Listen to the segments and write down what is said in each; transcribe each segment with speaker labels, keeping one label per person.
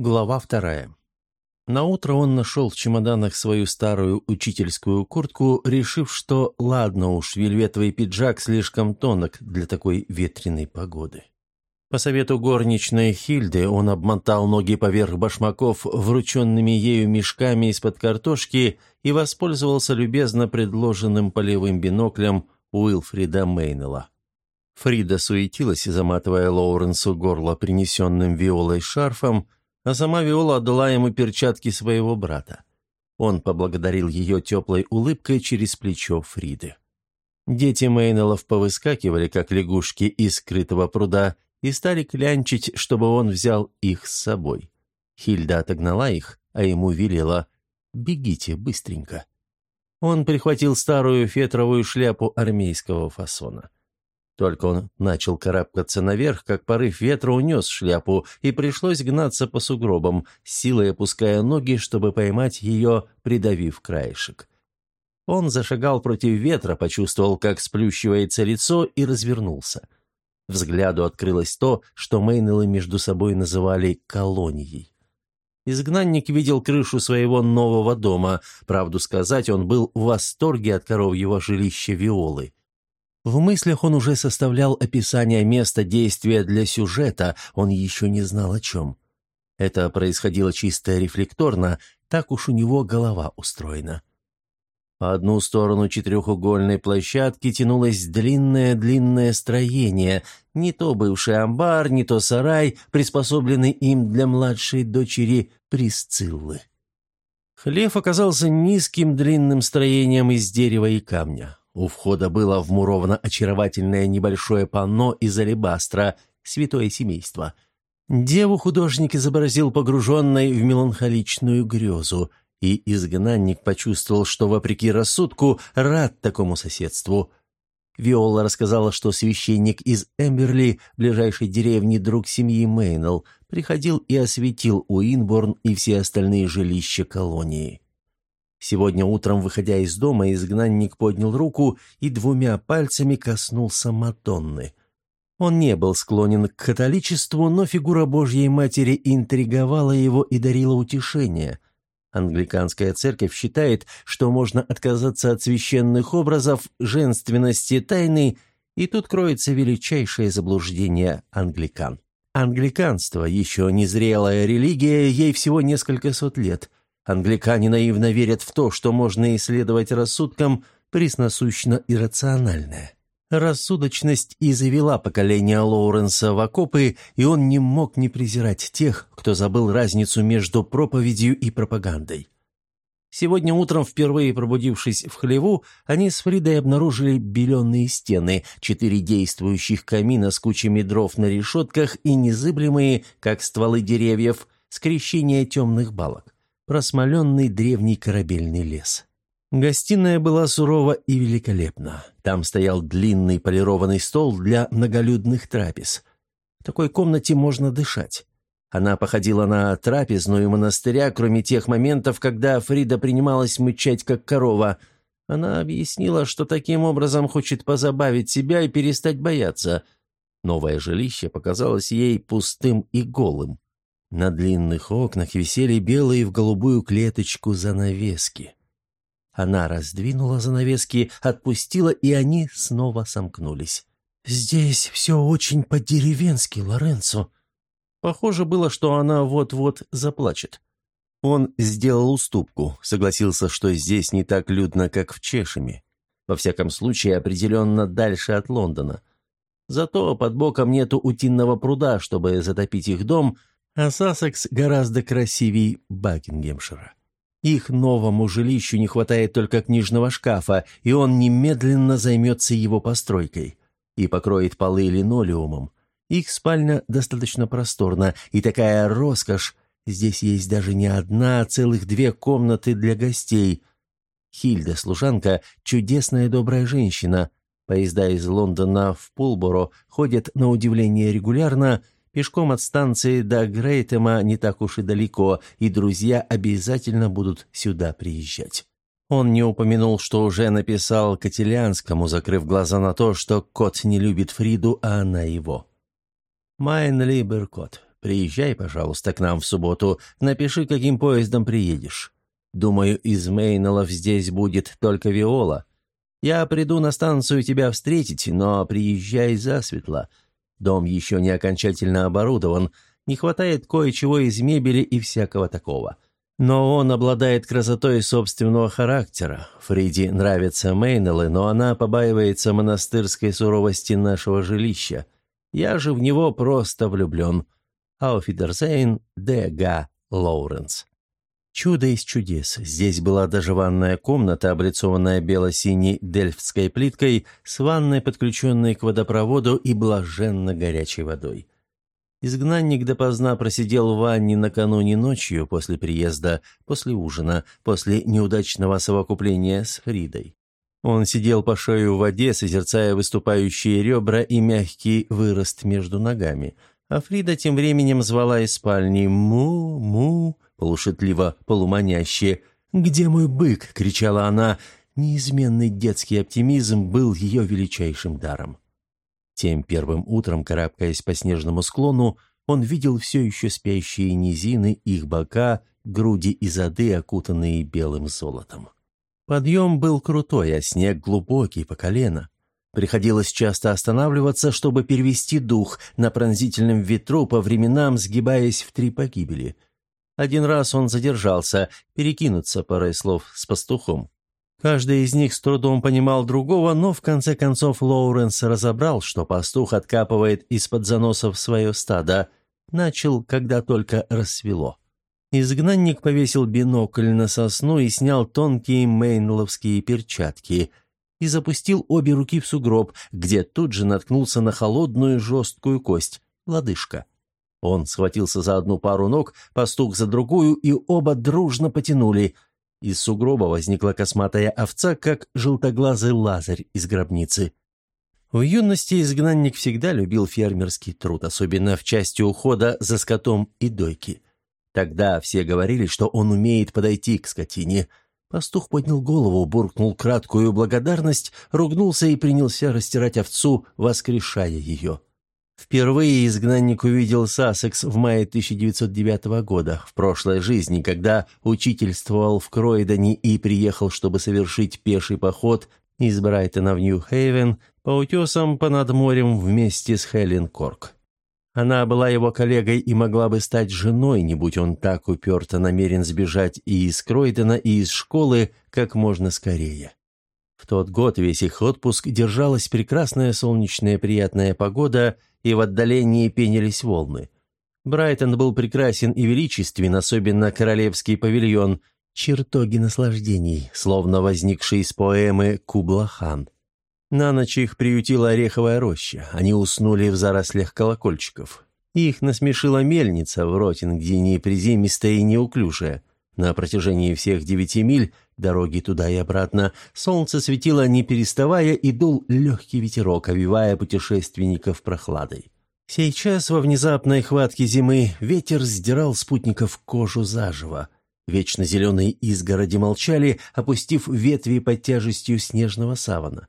Speaker 1: Глава вторая. Наутро он нашел в чемоданах свою старую учительскую куртку, решив, что ладно уж, вельветовый пиджак слишком тонок для такой ветреной погоды. По совету горничной Хильды он обмотал ноги поверх башмаков врученными ею мешками из-под картошки и воспользовался любезно предложенным полевым биноклем Уилфрида Мейнелла. Фрида суетилась, заматывая Лоуренсу горло принесенным Виолой шарфом, а сама Виола отдала ему перчатки своего брата. Он поблагодарил ее теплой улыбкой через плечо Фриды. Дети Мейнеллов повыскакивали, как лягушки из скрытого пруда, и стали клянчить, чтобы он взял их с собой. Хильда отогнала их, а ему велела «Бегите быстренько». Он прихватил старую фетровую шляпу армейского фасона. Только он начал карабкаться наверх, как порыв ветра унес шляпу, и пришлось гнаться по сугробам, силой опуская ноги, чтобы поймать ее, придавив краешек. Он зашагал против ветра, почувствовал, как сплющивается лицо, и развернулся. Взгляду открылось то, что Мейнеллы между собой называли колонией. Изгнанник видел крышу своего нового дома. Правду сказать, он был в восторге от коровьего жилища Виолы. В мыслях он уже составлял описание места действия для сюжета, он еще не знал о чем. Это происходило чисто рефлекторно, так уж у него голова устроена. По одну сторону четырехугольной площадки тянулось длинное-длинное строение, не то бывший амбар, не то сарай, приспособленный им для младшей дочери Присциллы. Хлев оказался низким длинным строением из дерева и камня. У входа было вмуровано очаровательное небольшое панно из алебастра «Святое семейство». Деву художник изобразил погруженной в меланхоличную грезу, и изгнанник почувствовал, что, вопреки рассудку, рад такому соседству. Виола рассказала, что священник из Эмберли, ближайшей деревни, друг семьи Мейнелл, приходил и осветил Уинборн и все остальные жилища колонии. Сегодня утром, выходя из дома, изгнанник поднял руку и двумя пальцами коснулся Мадонны. Он не был склонен к католичеству, но фигура Божьей Матери интриговала его и дарила утешение. Англиканская церковь считает, что можно отказаться от священных образов, женственности, тайны, и тут кроется величайшее заблуждение англикан. Англиканство, еще незрелая религия, ей всего несколько сот лет – Англикане наивно верят в то, что можно исследовать рассудком присносущно иррациональное. Рассудочность и завела поколение Лоуренса в окопы, и он не мог не презирать тех, кто забыл разницу между проповедью и пропагандой. Сегодня утром, впервые пробудившись в хлеву, они с Фридой обнаружили беленые стены, четыре действующих камина с кучами дров на решетках и незыблемые, как стволы деревьев, скрещение темных балок просмоленный древний корабельный лес. Гостиная была сурова и великолепна. Там стоял длинный полированный стол для многолюдных трапез. В такой комнате можно дышать. Она походила на трапезную монастыря, кроме тех моментов, когда Фрида принималась мычать, как корова. Она объяснила, что таким образом хочет позабавить себя и перестать бояться. Новое жилище показалось ей пустым и голым. На длинных окнах висели белые в голубую клеточку занавески. Она раздвинула занавески, отпустила, и они снова сомкнулись. «Здесь все очень по-деревенски, Лоренцо». Похоже было, что она вот-вот заплачет. Он сделал уступку, согласился, что здесь не так людно, как в Чешеме. Во всяком случае, определенно дальше от Лондона. Зато под боком нету утиного пруда, чтобы затопить их дом — а Сассекс гораздо красивее Бакингемшира. Их новому жилищу не хватает только книжного шкафа, и он немедленно займется его постройкой и покроет полы линолеумом. Их спальня достаточно просторна, и такая роскошь. Здесь есть даже не одна, а целых две комнаты для гостей. Хильда, служанка, чудесная добрая женщина. Поезда из Лондона в Пулборо ходят на удивление регулярно – Пешком от станции до Грейтема не так уж и далеко, и друзья обязательно будут сюда приезжать. Он не упомянул, что уже написал Котелянскому, закрыв глаза на то, что кот не любит Фриду, а она его. «Майн либер кот. приезжай, пожалуйста, к нам в субботу. Напиши, каким поездом приедешь. Думаю, из Мейнелов здесь будет только Виола. Я приду на станцию тебя встретить, но приезжай засветло. Дом еще не окончательно оборудован, не хватает кое-чего из мебели и всякого такого. Но он обладает красотой собственного характера. Фриди нравятся Мейнеллы, но она побаивается монастырской суровости нашего жилища. Я же в него просто влюблен. Ауфидерзейн Д.Г. Лоуренс. Чудо из чудес. Здесь была даже ванная комната, облицованная бело-синей дельфтской плиткой, с ванной, подключенной к водопроводу и блаженно горячей водой. Изгнанник допоздна просидел в ванне накануне ночью после приезда, после ужина, после неудачного совокупления с Фридой. Он сидел по шею в воде, созерцая выступающие ребра и мягкий вырост между ногами. А Фрида тем временем звала из спальни «Му-му», полушутливо, полуманяще. «Где мой бык?» — кричала она. Неизменный детский оптимизм был ее величайшим даром. Тем первым утром, карабкаясь по снежному склону, он видел все еще спящие низины, их бока, груди и зады, окутанные белым золотом. Подъем был крутой, а снег глубокий, по колено. Приходилось часто останавливаться, чтобы перевести дух на пронзительном ветру, по временам сгибаясь в три погибели. Один раз он задержался, перекинуться парой слов с пастухом. Каждый из них с трудом понимал другого, но в конце концов Лоуренс разобрал, что пастух откапывает из-под заносов свое стадо. Начал, когда только рассвело. Изгнанник повесил бинокль на сосну и снял тонкие мейнловские перчатки и запустил обе руки в сугроб, где тут же наткнулся на холодную жесткую кость — лодыжка. Он схватился за одну пару ног, пастух за другую, и оба дружно потянули — из сугроба возникла косматая овца, как желтоглазый лазарь из гробницы. В юности изгнанник всегда любил фермерский труд, особенно в части ухода за скотом и дойки. Тогда все говорили, что он умеет подойти к скотине. Пастух поднял голову, буркнул краткую благодарность, ругнулся и принялся растирать овцу, воскрешая ее. Впервые изгнанник увидел Сассекс в мае 1909 года, в прошлой жизни, когда учительствовал в Кройдоне и приехал, чтобы совершить пеший поход из Брайтона в Нью-Хейвен по утесам понад морем вместе с Хелен Корк. Она была его коллегой и могла бы стать женой, не будь он так уперто намерен сбежать и из Кройдена, и из школы как можно скорее. В тот год весь их отпуск держалась прекрасная солнечная приятная погода – и в отдалении пенились волны. Брайтон был прекрасен и величествен, особенно королевский павильон, чертоги наслаждений, словно возникшие из поэмы «Кубла-хан». На ночь их приютила ореховая роща, они уснули в зарослях колокольчиков. Их насмешила мельница в Ротингдене, приземистая и неуклюжая. На протяжении всех девяти миль, дороги туда и обратно, солнце светило не переставая и дул легкий ветерок, овивая путешественников прохладой. Сейчас, во внезапной хватке зимы, ветер сдирал спутников кожу заживо. Вечно зеленые изгороди молчали, опустив ветви под тяжестью снежного савана.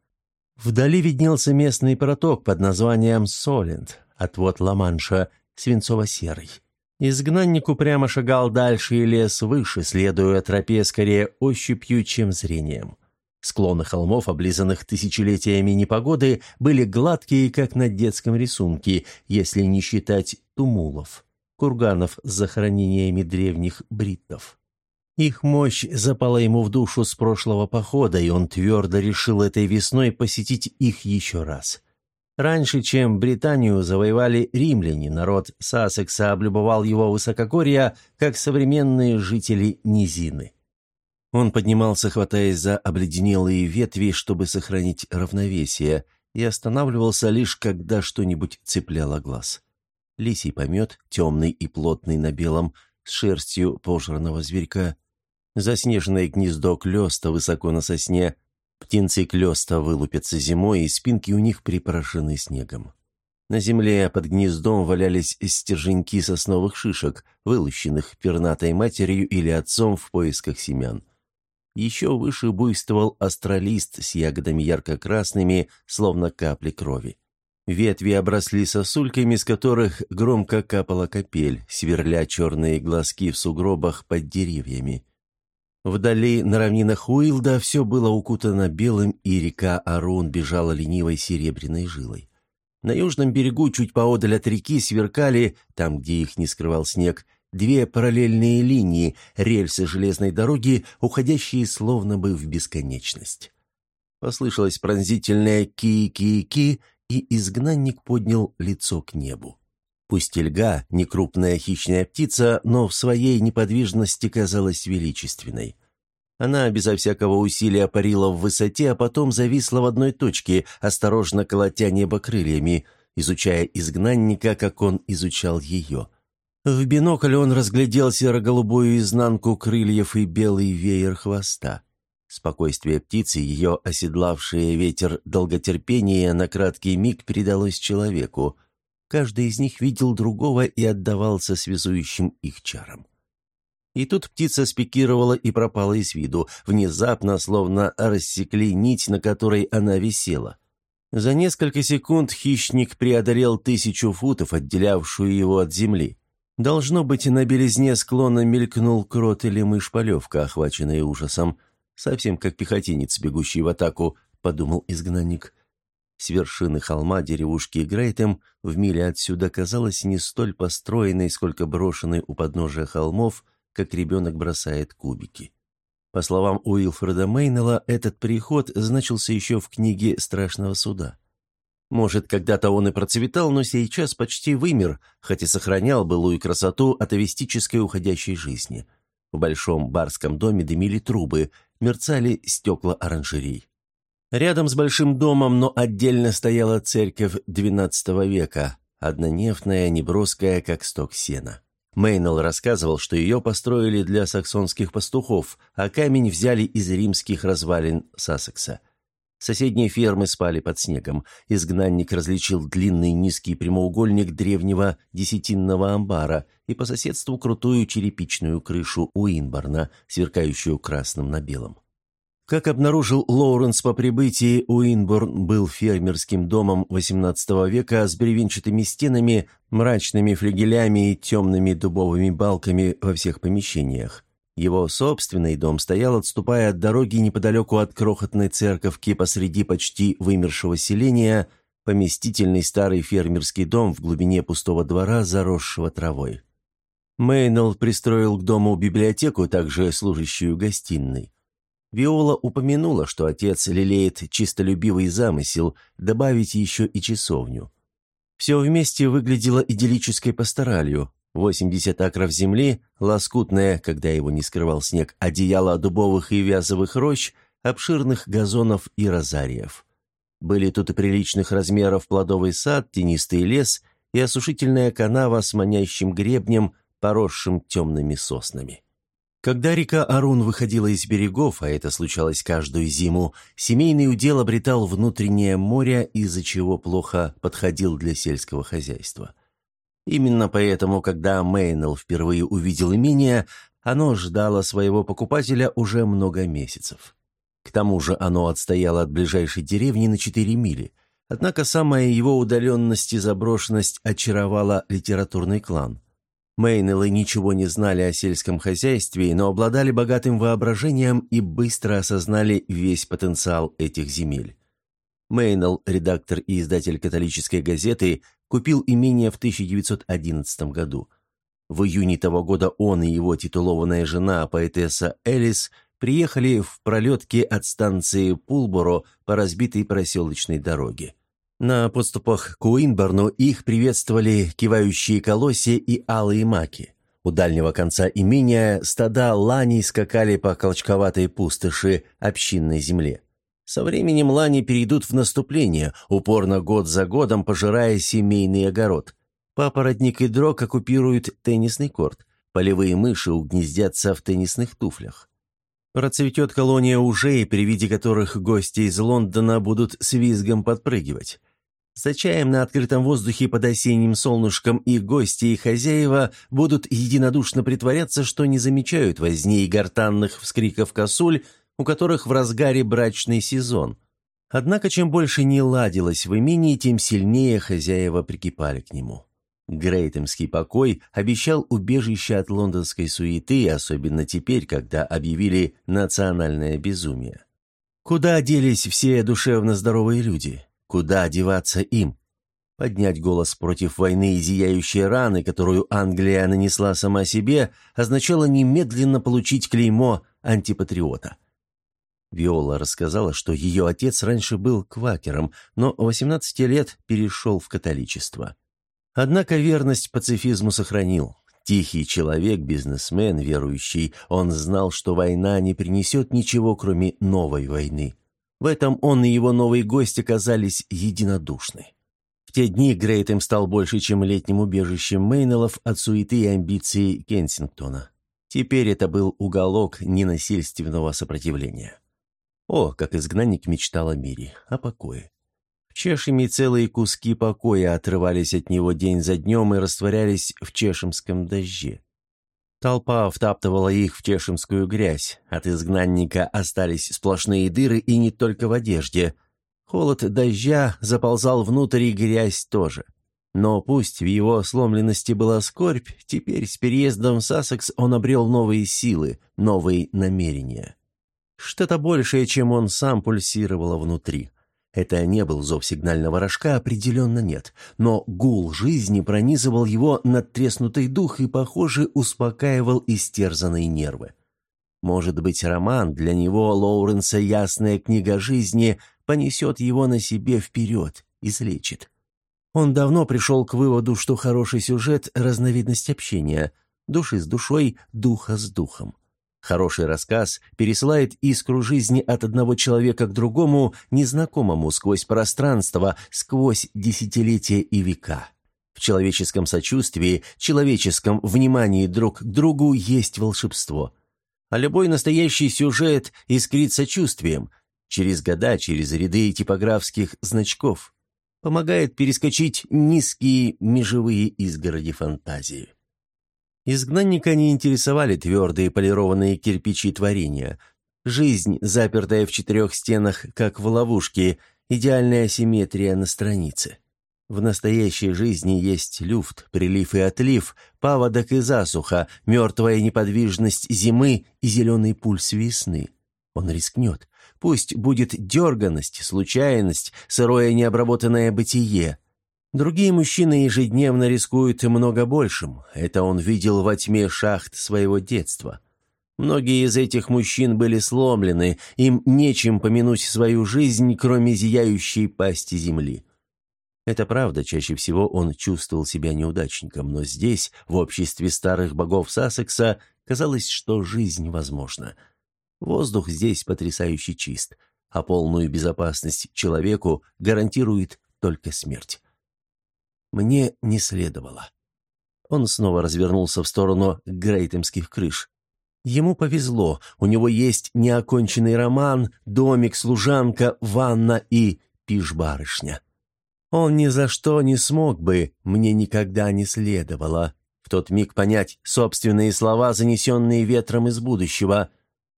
Speaker 1: Вдали виднелся местный проток под названием Солент, отвод Ла-Манша, свинцово-серый. Изгнанник упрямо шагал дальше и лес выше, следуя тропе скорее ощупью, чем зрением. Склоны холмов, облизанных тысячелетиями непогоды, были гладкие, как на детском рисунке, если не считать тумулов, курганов с захоронениями древних бриттов. Их мощь запала ему в душу с прошлого похода, и он твердо решил этой весной посетить их еще раз. Раньше, чем Британию завоевали римляне, народ Сассекса облюбовал его высокогорья, как современные жители низины. Он поднимался, хватаясь за обледенелые ветви, чтобы сохранить равновесие, и останавливался лишь, когда что-нибудь цепляло глаз. Лисий помет, темный и плотный на белом, с шерстью пожранного зверька, заснеженное гнездо клёста высоко на сосне, Птенцы клёста вылупятся зимой, и спинки у них припорошены снегом. На земле под гнездом валялись стерженьки сосновых шишек, вылущенных пернатой матерью или отцом в поисках семян. Еще выше буйствовал астролист с ягодами ярко-красными, словно капли крови. Ветви обросли сосульками, с которых громко капала капель, сверля черные глазки в сугробах под деревьями. Вдали, на равнинах Уилда, все было укутано белым, и река Арун бежала ленивой серебряной жилой. На южном берегу, чуть поодаль от реки, сверкали, там, где их не скрывал снег, две параллельные линии, рельсы железной дороги, уходящие словно бы в бесконечность. Послышалось пронзительное «ки-ки-ки», и изгнанник поднял лицо к небу. Пустельга, не крупная хищная птица, но в своей неподвижности казалась величественной. Она безо всякого усилия парила в высоте, а потом зависла в одной точке, осторожно колотя небо крыльями, изучая изгнанника, как он изучал ее. В бинокль он разглядел серо-голубую изнанку крыльев и белый веер хвоста. Спокойствие птицы, ее оседлавшее ветер долготерпение на краткий миг передалось человеку. Каждый из них видел другого и отдавался связующим их чарам. И тут птица спикировала и пропала из виду, внезапно, словно рассекли нить, на которой она висела. За несколько секунд хищник преодолел тысячу футов, отделявшую его от земли. Должно быть, на белизне склона мелькнул крот или мышь-полевка, охваченная ужасом – Совсем как пехотинец, бегущий в атаку, подумал изгнанник. С вершины холма деревушки Грейтем в миле отсюда казалась не столь построенной, сколько брошенной у подножия холмов, как ребенок бросает кубики. По словам Уилфреда Мейнелла, этот переход значился еще в книге «Страшного суда». Может, когда-то он и процветал, но сейчас почти вымер, хоть и сохранял былую красоту атовистической уходящей жизни. В большом барском доме дымили трубы, мерцали стекла оранжерей. Рядом с большим домом, но отдельно стояла церковь XII века, однонефная, неброская, как сток сена. Мейнелл рассказывал, что ее построили для саксонских пастухов, а камень взяли из римских развалин Сассекса. Соседние фермы спали под снегом. Изгнанник различил длинный низкий прямоугольник древнего десятинного амбара и по соседству крутую черепичную крышу Уинборна, сверкающую красным на белом. Как обнаружил Лоуренс по прибытии, Уинборн был фермерским домом XVIII века с бревенчатыми стенами, мрачными флигелями и темными дубовыми балками во всех помещениях. Его собственный дом стоял, отступая от дороги неподалеку от крохотной церковки посреди почти вымершего селения, поместительный старый фермерский дом в глубине пустого двора, заросшего травой. Мейнелл пристроил к дому библиотеку, также служащую гостиной. Виола упомянула, что отец лелеет чистолюбивый замысел добавить еще и часовню. Все вместе выглядело идиллической пасторалью, 80 акров земли, лоскутное, когда его не скрывал снег, одеяло дубовых и вязовых рощ, обширных газонов и розариев. Были тут и приличных размеров плодовый сад, тенистый лес и осушительная канава с манящим гребнем, поросшим темными соснами. Когда река Арун выходила из берегов, а это случалось каждую зиму, семейный удел обретал внутреннее море, из-за чего плохо подходил для сельского хозяйства. Именно поэтому, когда Мейнелл впервые увидел имение, оно ждало своего покупателя уже много месяцев. К тому же оно отстояло от ближайшей деревни на 4 мили. Однако самая его удаленность и заброшенность очаровала литературный клан. Мейнеллы ничего не знали о сельском хозяйстве, но обладали богатым воображением и быстро осознали весь потенциал этих земель. Мейнелл, редактор и издатель католической газеты, купил имение в 1911 году. В июне того года он и его титулованная жена, поэтесса Элис, приехали в пролетке от станции Пулборо по разбитой проселочной дороге. На подступах к Уинборну их приветствовали кивающие колосья и алые маки. У дальнего конца имения стада ланей скакали по колчковатой пустоши общинной земле. Со временем лани перейдут в наступление, упорно год за годом пожирая семейный огород. Папоротник и дрог оккупируют теннисный корт. Полевые мыши угнездятся в теннисных туфлях. Процветет колония ужей, при виде которых гости из Лондона будут с визгом подпрыгивать. За чаем на открытом воздухе под осенним солнышком и гости, и хозяева будут единодушно притворяться, что не замечают возни и гортанных вскриков косуль, у которых в разгаре брачный сезон. Однако, чем больше не ладилось в имении, тем сильнее хозяева прикипали к нему. Грейтемский покой обещал убежище от лондонской суеты, особенно теперь, когда объявили национальное безумие. Куда делись все душевно здоровые люди? Куда деваться им? Поднять голос против войны и зияющей раны, которую Англия нанесла сама себе, означало немедленно получить клеймо антипатриота. Виола рассказала, что ее отец раньше был квакером, но 18 лет перешел в католичество. Однако верность пацифизму сохранил. Тихий человек, бизнесмен, верующий, он знал, что война не принесет ничего, кроме новой войны. В этом он и его новый гость оказались единодушны. В те дни Грейтем стал больше, чем летним убежищем Мейнеллов от суеты и амбиций Кенсингтона. Теперь это был уголок ненасильственного сопротивления. О, как изгнанник мечтал о мире, о покое. Чешами целые куски покоя отрывались от него день за днем и растворялись в чешемском дожде. Толпа втаптывала их в чешемскую грязь. От изгнанника остались сплошные дыры и не только в одежде. Холод дождя заползал внутрь и грязь тоже. Но пусть в его сломленности была скорбь, теперь с переездом в Сассекс он обрел новые силы, новые намерения. Что-то большее, чем он сам пульсировало внутри. Это не был зов сигнального рожка, определенно нет. Но гул жизни пронизывал его надтреснутый дух и, похоже, успокаивал истерзанные нервы. Может быть, роман для него, Лоуренса «Ясная книга жизни» понесет его на себе вперед, излечит. Он давно пришел к выводу, что хороший сюжет – разновидность общения, души с душой, духа с духом. Хороший рассказ пересылает искру жизни от одного человека к другому, незнакомому сквозь пространство, сквозь десятилетия и века. В человеческом сочувствии, человеческом внимании друг к другу есть волшебство. А любой настоящий сюжет искрит сочувствием, через года, через ряды типографских значков. Помогает перескочить низкие межевые изгороди фантазии. Изгнанника не интересовали твердые полированные кирпичи творения. Жизнь, запертая в четырех стенах, как в ловушке, идеальная симметрия на странице. В настоящей жизни есть люфт, прилив и отлив, паводок и засуха, мертвая неподвижность зимы и зеленый пульс весны. Он рискнет. Пусть будет дерганность, случайность, сырое необработанное бытие – Другие мужчины ежедневно рискуют много большим. Это он видел во тьме шахт своего детства. Многие из этих мужчин были сломлены, им нечем помянуть свою жизнь, кроме зияющей пасти земли. Это правда, чаще всего он чувствовал себя неудачником, но здесь, в обществе старых богов Сассекса, казалось, что жизнь возможна. Воздух здесь потрясающе чист, а полную безопасность человеку гарантирует только смерть. Мне не следовало. Он снова развернулся в сторону грейтемских крыш. Ему повезло, у него есть неоконченный роман, домик, служанка, ванна и пиш-барышня. Он ни за что не смог бы, мне никогда не следовало, в тот миг понять собственные слова, занесенные ветром из будущего.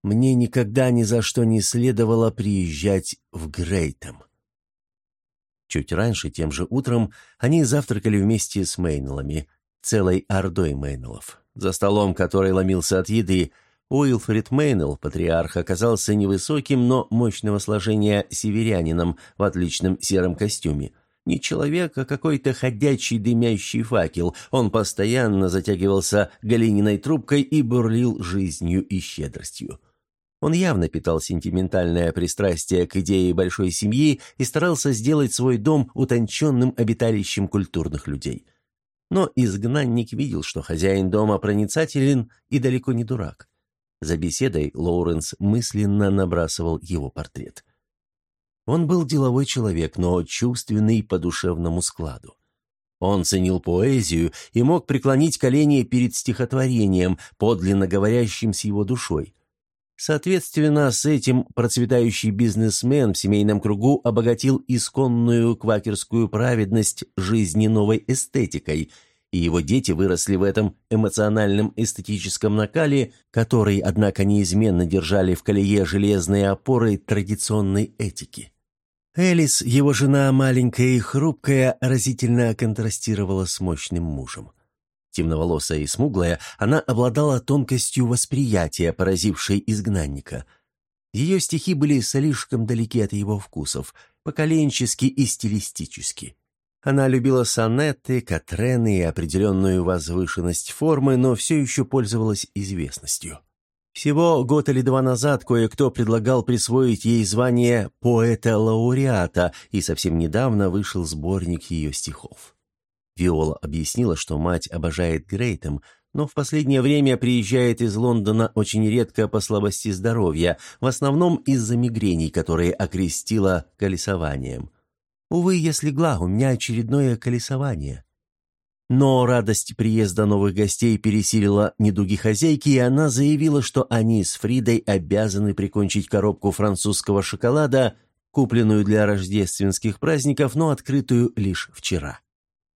Speaker 1: Мне никогда ни за что не следовало приезжать в Грейтем. Чуть раньше, тем же утром, они завтракали вместе с Мейнеллами, целой ордой Мейнеллов. За столом, который ломился от еды, Уилфрид Мейнелл, патриарх, оказался невысоким, но мощного сложения северянином в отличном сером костюме. Не человек, а какой-то ходячий дымящий факел. Он постоянно затягивался глиняной трубкой и бурлил жизнью и щедростью. Он явно питал сентиментальное пристрастие к идее большой семьи и старался сделать свой дом утонченным обиталищем культурных людей. Но изгнанник видел, что хозяин дома проницателен и далеко не дурак. За беседой Лоуренс мысленно набрасывал его портрет. Он был деловой человек, но чувственный по душевному складу. Он ценил поэзию и мог преклонить колени перед стихотворением, подлинно говорящим с его душой. Соответственно, с этим процветающий бизнесмен в семейном кругу обогатил исконную квакерскую праведность жизни новой эстетикой, и его дети выросли в этом эмоциональном эстетическом накале, который, однако, неизменно держали в колее железные опоры традиционной этики. Элис, его жена, маленькая и хрупкая, разительно контрастировала с мощным мужем. Темноволосая и смуглая, она обладала тонкостью восприятия, поразившей изгнанника. Ее стихи были слишком далеки от его вкусов, поколенчески и стилистически. Она любила сонеты, катрены и определенную возвышенность формы, но все еще пользовалась известностью. Всего год или два назад кое-кто предлагал присвоить ей звание поэта-лауреата, и совсем недавно вышел сборник ее стихов. Виола объяснила, что мать обожает Грейтем, но в последнее время приезжает из Лондона очень редко по слабости здоровья, в основном из-за мигрений, которые окрестила колесованием. «Увы, я слегла, у меня очередное колесование». Но радость приезда новых гостей пересилила недуги хозяйки, и она заявила, что они с Фридой обязаны прикончить коробку французского шоколада, купленную для рождественских праздников, но открытую лишь вчера.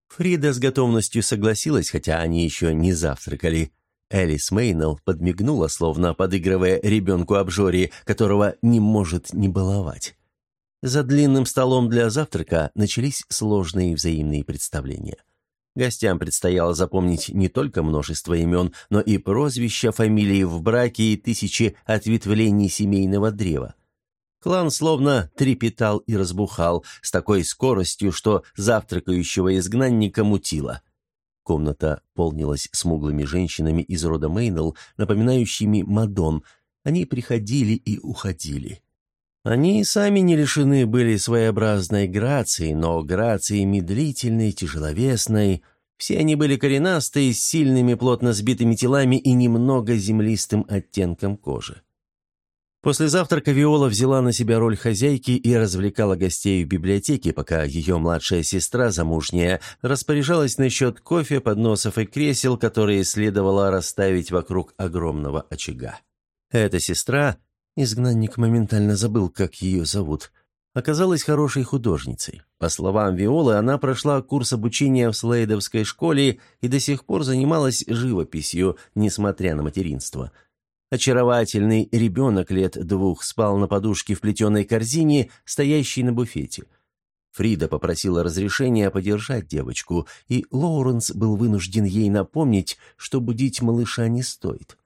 Speaker 1: Фрида с готовностью согласилась, хотя они еще не завтракали. Элис Мейнелл подмигнула, словно подыгрывая ребенку-обжоре, которого не может не баловать. За длинным столом для завтрака начались сложные взаимные представления. Гостям предстояло запомнить не только множество имен, но и прозвища, фамилии в браке и тысячи ответвлений семейного древа. Клан словно трепетал и разбухал с такой скоростью, что завтракающего изгнанника мутило. Комната полнилась смуглыми женщинами из рода Мейнелл, напоминающими Мадон. Они приходили и уходили. Они сами не лишены были своеобразной грации, но грации медлительной, тяжеловесной. Все они были коренастые, с сильными, плотно сбитыми телами и немного землистым оттенком кожи. После завтрака Виола взяла на себя роль хозяйки и развлекала гостей в библиотеке, пока ее младшая сестра, замужняя, распоряжалась насчет кофе, подносов и кресел, которые следовало расставить вокруг огромного очага. Эта сестра Изгнанник моментально забыл, как ее зовут. Оказалась хорошей художницей. По словам Виолы, она прошла курс обучения в Слейдовской школе и до сих пор занималась живописью, несмотря на материнство. Очаровательный ребенок лет двух спал на подушке в плетеной корзине, стоящей на буфете. Фрида попросила разрешения подержать девочку, и Лоуренс был вынужден ей напомнить, что будить малыша не стоит.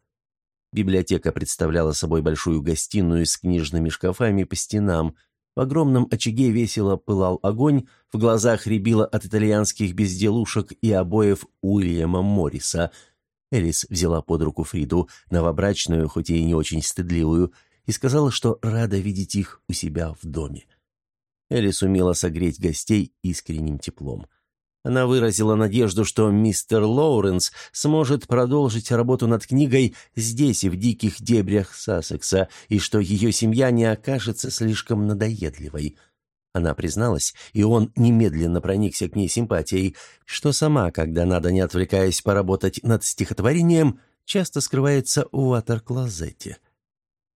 Speaker 1: Библиотека представляла собой большую гостиную с книжными шкафами по стенам. В огромном очаге весело пылал огонь, в глазах рябило от итальянских безделушек и обоев Уильяма Морриса. Элис взяла под руку Фриду, новобрачную, хоть и не очень стыдливую, и сказала, что рада видеть их у себя в доме. Элис умела согреть гостей искренним теплом. Она выразила надежду, что мистер Лоуренс сможет продолжить работу над книгой здесь, в диких дебрях Сассекса, и что ее семья не окажется слишком надоедливой. Она призналась, и он немедленно проникся к ней симпатией, что сама, когда надо, не отвлекаясь поработать над стихотворением, часто скрывается в ватер-клозете.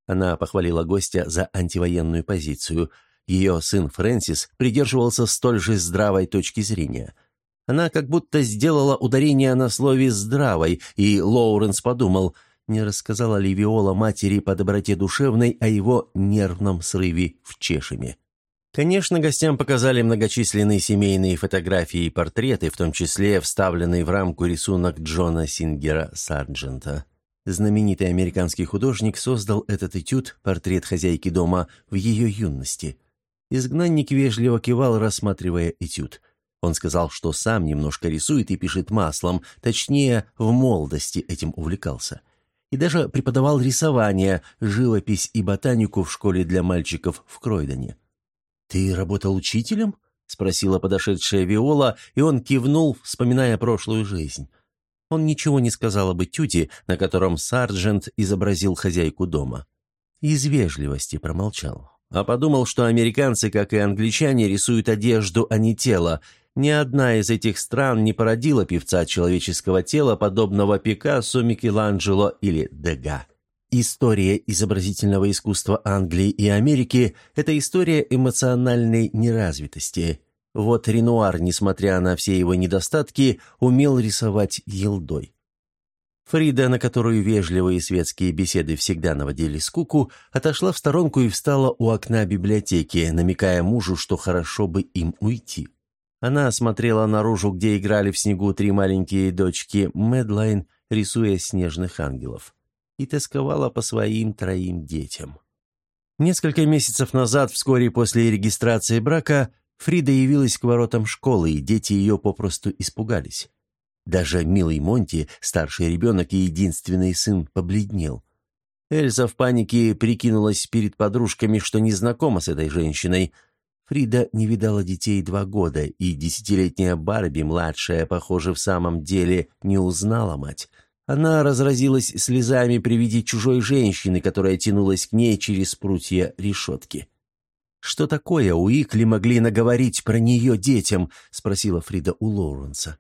Speaker 1: Она похвалила гостя за антивоенную позицию. Ее сын Фрэнсис придерживался столь же здравой точки зрения – она как будто сделала ударение на слове «здравой», и Лоуренс подумал, не рассказала ли Виола матери по доброте душевной о его нервном срыве в Чешеме. Конечно, гостям показали многочисленные семейные фотографии и портреты, в том числе вставленный в рамку рисунок Джона Сингера Сарджента. Знаменитый американский художник создал этот этюд, портрет хозяйки дома, в ее юности. Изгнанник вежливо кивал, рассматривая этюд – он сказал, что сам немножко рисует и пишет маслом, точнее, в молодости этим увлекался. И даже преподавал рисование, живопись и ботанику в школе для мальчиков в Кройдоне. «Ты работал учителем?» — спросила подошедшая Виола, и он кивнул, вспоминая прошлую жизнь. Он ничего не сказал об этюде, на котором сарджент изобразил хозяйку дома. Из вежливости промолчал. А подумал, что американцы, как и англичане, рисуют одежду, а не тело, ни одна из этих стран не породила певца человеческого тела, подобного Пикассо, Микеланджело или Дега. История изобразительного искусства Англии и Америки – это история эмоциональной неразвитости. Вот Ренуар, несмотря на все его недостатки, умел рисовать елдой. Фрида, на которую вежливые светские беседы всегда наводили скуку, отошла в сторонку и встала у окна библиотеки, намекая мужу, что хорошо бы им уйти. Она смотрела наружу, где играли в снегу три маленькие дочки Медлайн, рисуя снежных ангелов, и тосковала по своим троим детям. Несколько месяцев назад, вскоре после регистрации брака, Фрида явилась к воротам школы, и дети ее попросту испугались. Даже милый Монти, старший ребенок и единственный сын, побледнел. Эльза в панике прикинулась перед подружками, что не знакома с этой женщиной. Фрида не видала детей два года, и десятилетняя Барби, младшая, похоже, в самом деле не узнала мать. Она разразилась слезами при виде чужой женщины, которая тянулась к ней через прутья решетки. «Что такое Уикли могли наговорить про нее детям?» — спросила Фрида у Лоуренса.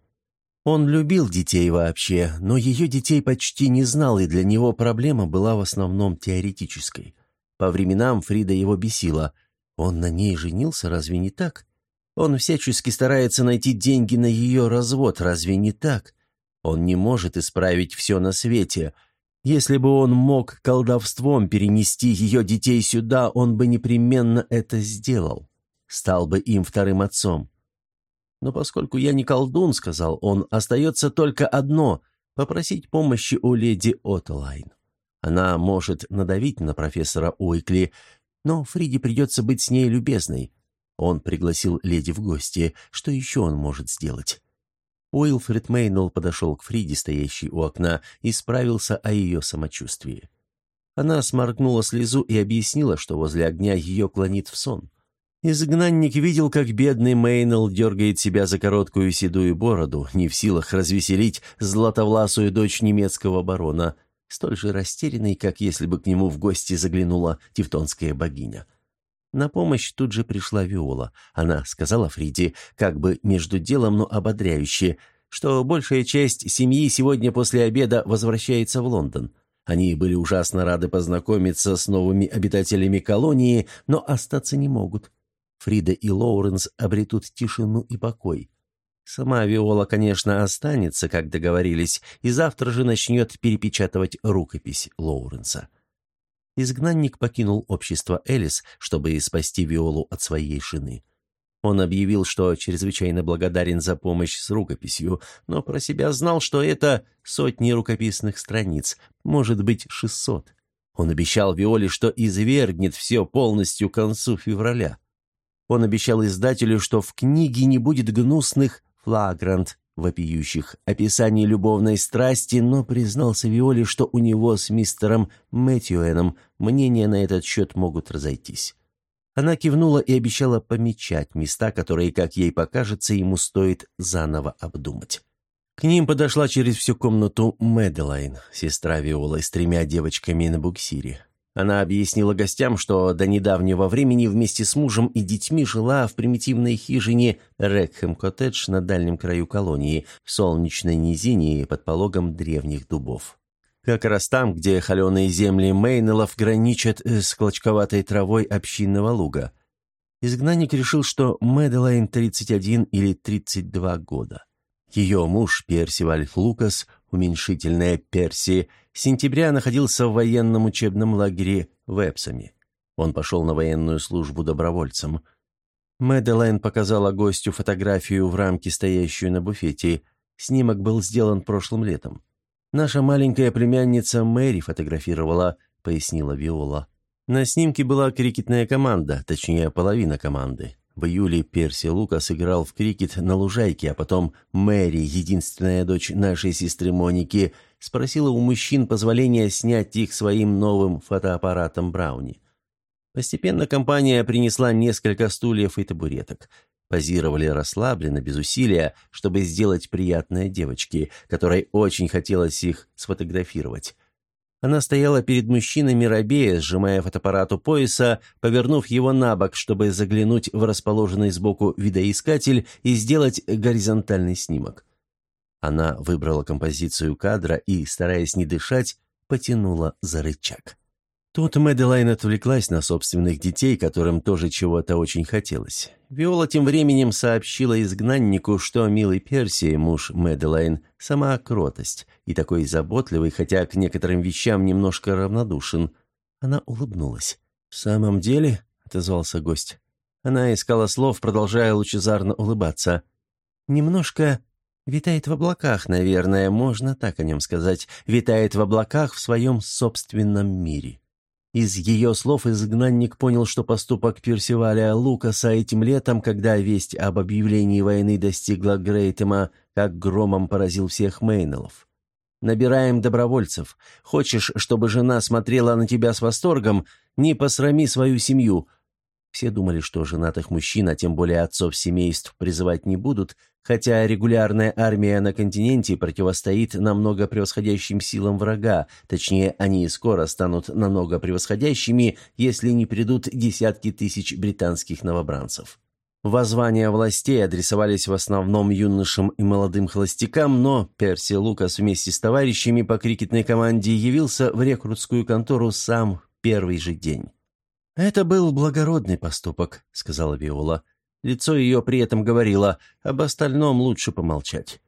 Speaker 1: Он любил детей вообще, но ее детей почти не знал, и для него проблема была в основном теоретической. По временам Фрида его бесила. Он на ней женился, разве не так? Он всячески старается найти деньги на ее развод, разве не так? Он не может исправить все на свете. Если бы он мог колдовством перенести ее детей сюда, он бы непременно это сделал. Стал бы им вторым отцом. Но поскольку я не колдун, — сказал он, — остается только одно — попросить помощи у леди Оттолайн. Она может надавить на профессора Уикли, но Фриде придется быть с ней любезной. Он пригласил леди в гости. Что еще он может сделать? Уилфред Мейнелл подошел к Фриде, стоящей у окна, и справился о ее самочувствии. Она сморгнула слезу и объяснила, что возле огня ее клонит в сон. Изгнанник видел, как бедный Мейнел дергает себя за короткую седую бороду, не в силах развеселить златовласую дочь немецкого барона, столь же растерянный, как если бы к нему в гости заглянула тевтонская богиня. На помощь тут же пришла Виола. Она сказала Фриде, как бы между делом, но ободряюще, что большая часть семьи сегодня после обеда возвращается в Лондон. Они были ужасно рады познакомиться с новыми обитателями колонии, но остаться не могут. Фрида и Лоуренс обретут тишину и покой. Сама Виола, конечно, останется, как договорились, и завтра же начнет перепечатывать рукопись Лоуренса. Изгнанник покинул общество Элис, чтобы спасти Виолу от своей жены. Он объявил, что чрезвычайно благодарен за помощь с рукописью, но про себя знал, что это сотни рукописных страниц, может быть, шестьсот. Он обещал Виоле, что извергнет все полностью к концу февраля. Он обещал издателю, что в книге не будет гнусных флагрант, вопиющих описаний любовной страсти, но признался Виоле, что у него с мистером Мэтьюэном мнения на этот счет могут разойтись. Она кивнула и обещала помечать места, которые, как ей покажется, ему стоит заново обдумать. К ним подошла через всю комнату Мэдалайн, сестра Виолы, с тремя девочками на буксире. Она объяснила гостям, что до недавнего времени вместе с мужем и детьми жила в примитивной хижине Рекхэм-коттедж на дальнем краю колонии, в солнечной низине под пологом древних дубов. Как раз там, где холеные земли Мейнелов граничат с клочковатой травой общинного луга. Изгнанник решил, что Мэдалайн 31 или 32 года. Ее муж, Персиваль Лукас, уменьшительная Перси, с сентября находился в военном учебном лагере в Эпсоме. Он пошел на военную службу добровольцем. Мэдалайн показала гостю фотографию в рамке, стоящую на буфете. Снимок был сделан прошлым летом. «Наша маленькая племянница Мэри фотографировала», — пояснила Виола. На снимке была крикетная команда, точнее, половина команды. В июле Перси Лукас играл в крикет на лужайке, а потом Мэри, единственная дочь нашей сестры Моники, спросила у мужчин позволения снять их своим новым фотоаппаратом Брауни. Постепенно компания принесла несколько стульев и табуреток. Позировали расслабленно, без усилия, чтобы сделать приятное девочке, которой очень хотелось их сфотографировать. Она стояла перед мужчинами рабея, сжимая фотоаппарат у пояса, повернув его на бок, чтобы заглянуть в расположенный сбоку видоискатель и сделать горизонтальный снимок. Она выбрала композицию кадра и, стараясь не дышать, потянула за рычаг. Тут Мэдалайн отвлеклась на собственных детей, которым тоже чего-то очень хотелось. Виола тем временем сообщила изгнаннику, что милый Перси, муж Мэдалайн, сама кротость и такой заботливый, хотя к некоторым вещам немножко равнодушен. Она улыбнулась. «В самом деле?» — отозвался гость. Она искала слов, продолжая лучезарно улыбаться. «Немножко витает в облаках, наверное, можно так о нем сказать. Витает в облаках в своем собственном мире». Из ее слов изгнанник понял, что поступок Персиваля Лукаса этим летом, когда весть об объявлении войны достигла Грейтема, как громом поразил всех Мейнелов. «Набираем добровольцев. Хочешь, чтобы жена смотрела на тебя с восторгом? Не посрами свою семью. Все думали, что женатых мужчин, а тем более отцов семейств, призывать не будут, хотя регулярная армия на континенте противостоит намного превосходящим силам врага, точнее, они скоро станут намного превосходящими, если не придут десятки тысяч британских новобранцев. Воззвания властей адресовались в основном юношам и молодым холостякам, но Перси Лукас вместе с товарищами по крикетной команде явился в рекрутскую контору сам первый же день. «Это был благородный поступок», — сказала Виола. Лицо ее при этом говорило, об остальном лучше помолчать.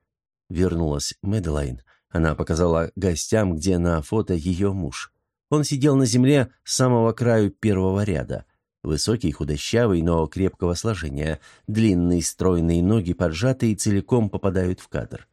Speaker 1: Вернулась Мэдалайн. Она показала гостям, где на фото ее муж. Он сидел на земле с самого краю первого ряда. Высокий, худощавый, но крепкого сложения. Длинные стройные ноги поджатые целиком попадают в кадр.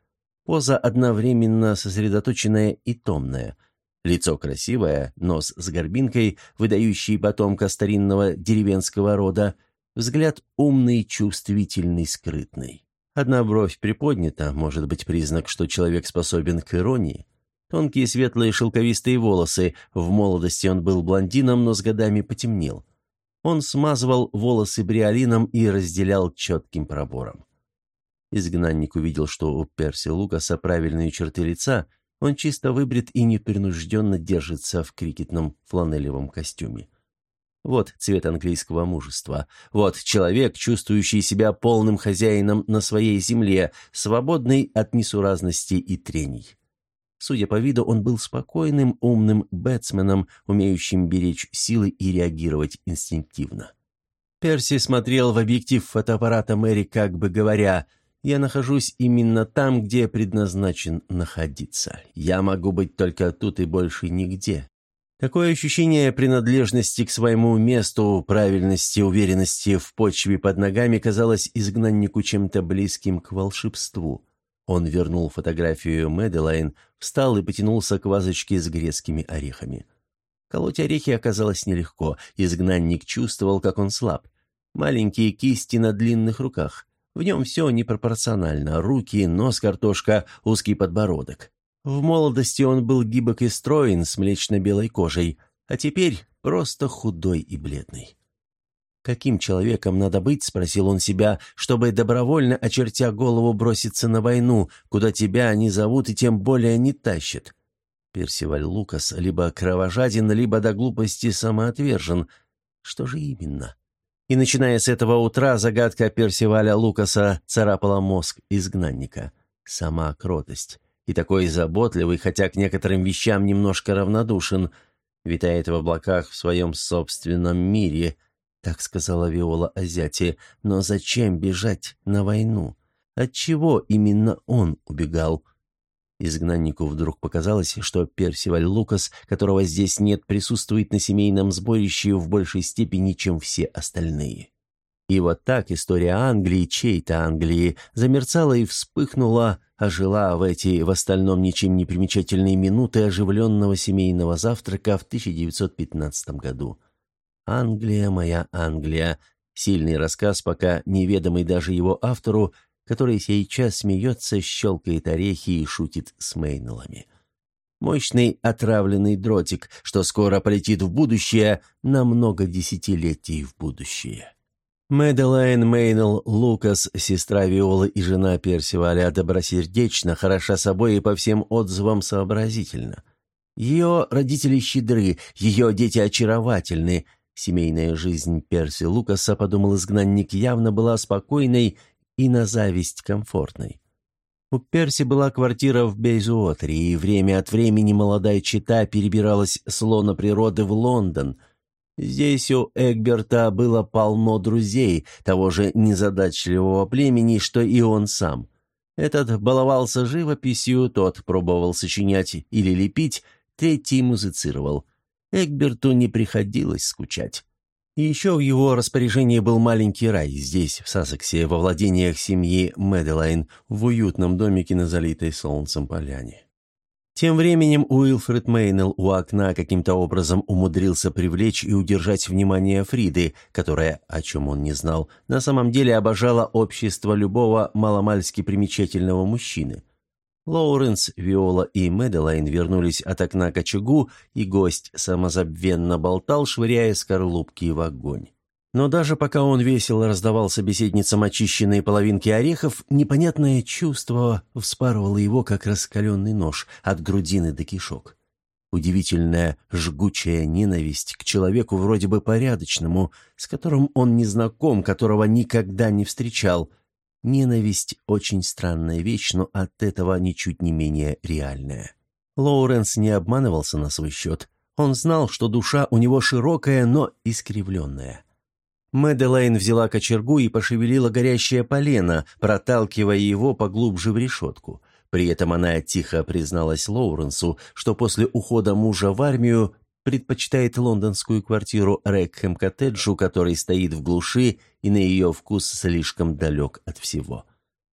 Speaker 1: Поза одновременно сосредоточенная и томная. Лицо красивое, нос с горбинкой, выдающий потомка старинного деревенского рода, взгляд умный, чувствительный, скрытный. Одна бровь приподнята, может быть признак, что человек способен к иронии. Тонкие светлые шелковистые волосы, в молодости он был блондином, но с годами потемнел. Он смазывал волосы бриолином и разделял четким пробором. Изгнанник увидел, что у Перси Лукаса правильные черты лица – он чисто выбрит и непринужденно держится в крикетном фланелевом костюме. Вот цвет английского мужества. Вот человек, чувствующий себя полным хозяином на своей земле, свободный от несуразностей и трений. Судя по виду, он был спокойным, умным бэтсменом, умеющим беречь силы и реагировать инстинктивно. Перси смотрел в объектив фотоаппарата Мэри, как бы говоря – я нахожусь именно там, где предназначен находиться. Я могу быть только тут и больше нигде. Такое ощущение принадлежности к своему месту, правильности, уверенности в почве под ногами казалось изгнаннику чем-то близким к волшебству. Он вернул фотографию Мэдалайн, встал и потянулся к вазочке с грецкими орехами. Колоть орехи оказалось нелегко. Изгнанник чувствовал, как он слаб. Маленькие кисти на длинных руках. В нем все непропорционально. Руки, нос картошка, узкий подбородок. В молодости он был гибок и строен, с млечно-белой кожей, а теперь просто худой и бледный. «Каким человеком надо быть?» — спросил он себя, чтобы добровольно, очертя голову, броситься на войну, куда тебя не зовут и тем более не тащат. Персиваль Лукас либо кровожаден, либо до глупости самоотвержен. Что же именно? И начиная с этого утра загадка Персиваля Лукаса царапала мозг изгнанника. Сама кротость. И такой заботливый, хотя к некоторым вещам немножко равнодушен, витает в облаках в своем собственном мире, так сказала Виола Азяти. Но зачем бежать на войну? Отчего именно он убегал? Изгнаннику вдруг показалось, что Персиваль Лукас, которого здесь нет, присутствует на семейном сборище в большей степени, чем все остальные. И вот так история Англии, чьей-то Англии, замерцала и вспыхнула, ожила в эти в остальном ничем не примечательные минуты оживленного семейного завтрака в 1915 году. «Англия, моя Англия», сильный рассказ, пока неведомый даже его автору, который сейчас смеется, щелкает орехи и шутит с Мейнелами. Мощный отравленный дротик, что скоро полетит в будущее на много десятилетий в будущее. Мэдалайн Мейнел Лукас, сестра Виолы и жена Персиваля, добросердечна, хороша собой и по всем отзывам сообразительна. Ее родители щедры, ее дети очаровательны. Семейная жизнь Перси Лукаса, подумал изгнанник, явно была спокойной и на зависть комфортной. У Перси была квартира в Бейзуотере, и время от времени молодая чита перебиралась с лона природы в Лондон. Здесь у Эгберта было полно друзей, того же незадачливого племени, что и он сам. Этот баловался живописью, тот пробовал сочинять или лепить, третий музицировал. Эгберту не приходилось скучать. И еще в его распоряжении был маленький рай здесь, в Сассексе, во владениях семьи Меделайн, в уютном домике на залитой солнцем поляне. Тем временем Уилфред Мейнелл у окна каким-то образом умудрился привлечь и удержать внимание Фриды, которая, о чем он не знал, на самом деле обожала общество любого маломальски примечательного мужчины – Лоуренс, Виола и Мэдалайн вернулись от окна к очагу, и гость самозабвенно болтал, швыряя скорлупки в огонь. Но даже пока он весело раздавал собеседницам очищенные половинки орехов, непонятное чувство вспарывало его, как раскаленный нож, от грудины до кишок. Удивительная жгучая ненависть к человеку вроде бы порядочному, с которым он не знаком, которого никогда не встречал — Ненависть – очень странная вещь, но от этого ничуть не менее реальная. Лоуренс не обманывался на свой счет. Он знал, что душа у него широкая, но искривленная. Мэдалайн взяла кочергу и пошевелила горящее полено, проталкивая его поглубже в решетку. При этом она тихо призналась Лоуренсу, что после ухода мужа в армию предпочитает лондонскую квартиру Рекхэм-коттеджу, который стоит в глуши и на ее вкус слишком далек от всего.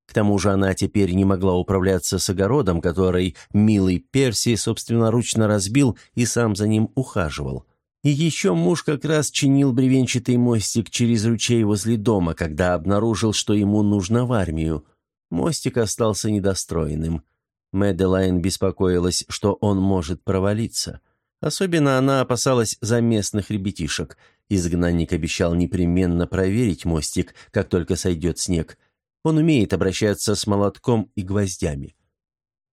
Speaker 1: К тому же она теперь не могла управляться с огородом, который милый Перси собственноручно разбил и сам за ним ухаживал. И еще муж как раз чинил бревенчатый мостик через ручей возле дома, когда обнаружил, что ему нужно в армию. Мостик остался недостроенным. Мэдалайн беспокоилась, что он может провалиться. Особенно она опасалась за местных ребятишек – Изгнанник обещал непременно проверить мостик, как только сойдет снег. Он умеет обращаться с молотком и гвоздями.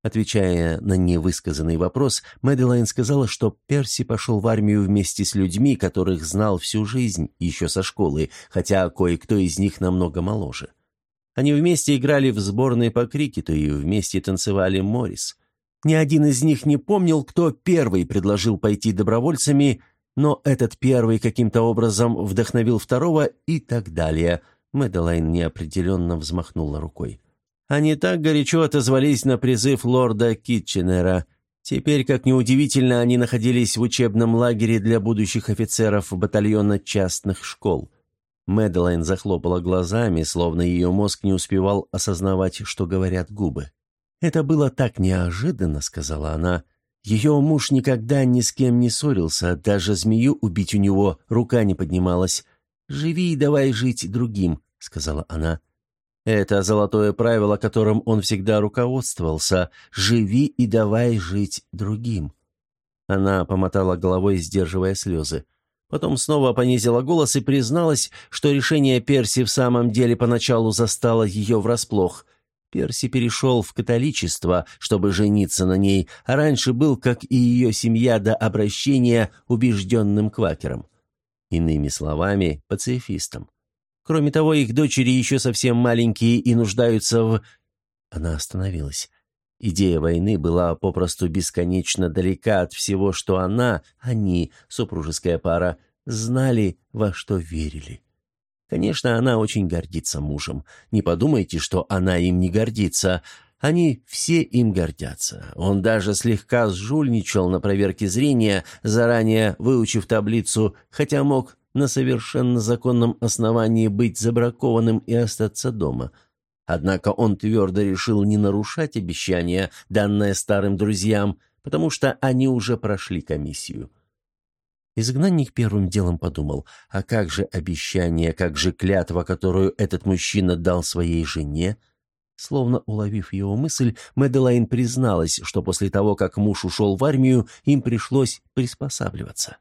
Speaker 1: Отвечая на невысказанный вопрос, Мэдалайн сказала, что Перси пошел в армию вместе с людьми, которых знал всю жизнь, еще со школы, хотя кое-кто из них намного моложе. Они вместе играли в сборной по крикету и вместе танцевали Моррис. Ни один из них не помнил, кто первый предложил пойти добровольцами но этот первый каким-то образом вдохновил второго и так далее. Мэдалайн неопределенно взмахнула рукой. Они так горячо отозвались на призыв лорда Китченера. Теперь, как неудивительно, они находились в учебном лагере для будущих офицеров батальона частных школ. Мэдалайн захлопала глазами, словно ее мозг не успевал осознавать, что говорят губы. «Это было так неожиданно», — сказала она, — ее муж никогда ни с кем не ссорился, даже змею убить у него рука не поднималась. «Живи и давай жить другим», — сказала она. Это золотое правило, которым он всегда руководствовался. «Живи и давай жить другим». Она помотала головой, сдерживая слезы. Потом снова понизила голос и призналась, что решение Перси в самом деле поначалу застало ее врасплох — Перси перешел в католичество, чтобы жениться на ней, а раньше был, как и ее семья до обращения, убежденным квакером. Иными словами, пацифистом. Кроме того, их дочери еще совсем маленькие и нуждаются в... Она остановилась. Идея войны была попросту бесконечно далека от всего, что она, они, супружеская пара, знали, во что верили. Конечно, она очень гордится мужем. Не подумайте, что она им не гордится. Они все им гордятся. Он даже слегка сжульничал на проверке зрения, заранее выучив таблицу, хотя мог на совершенно законном основании быть забракованным и остаться дома. Однако он твердо решил не нарушать обещание, данное старым друзьям, потому что они уже прошли комиссию. Изгнанник первым делом подумал, а как же обещание, как же клятва, которую этот мужчина дал своей жене? Словно уловив его мысль, Мэдалайн призналась, что после того, как муж ушел в армию, им пришлось приспосабливаться.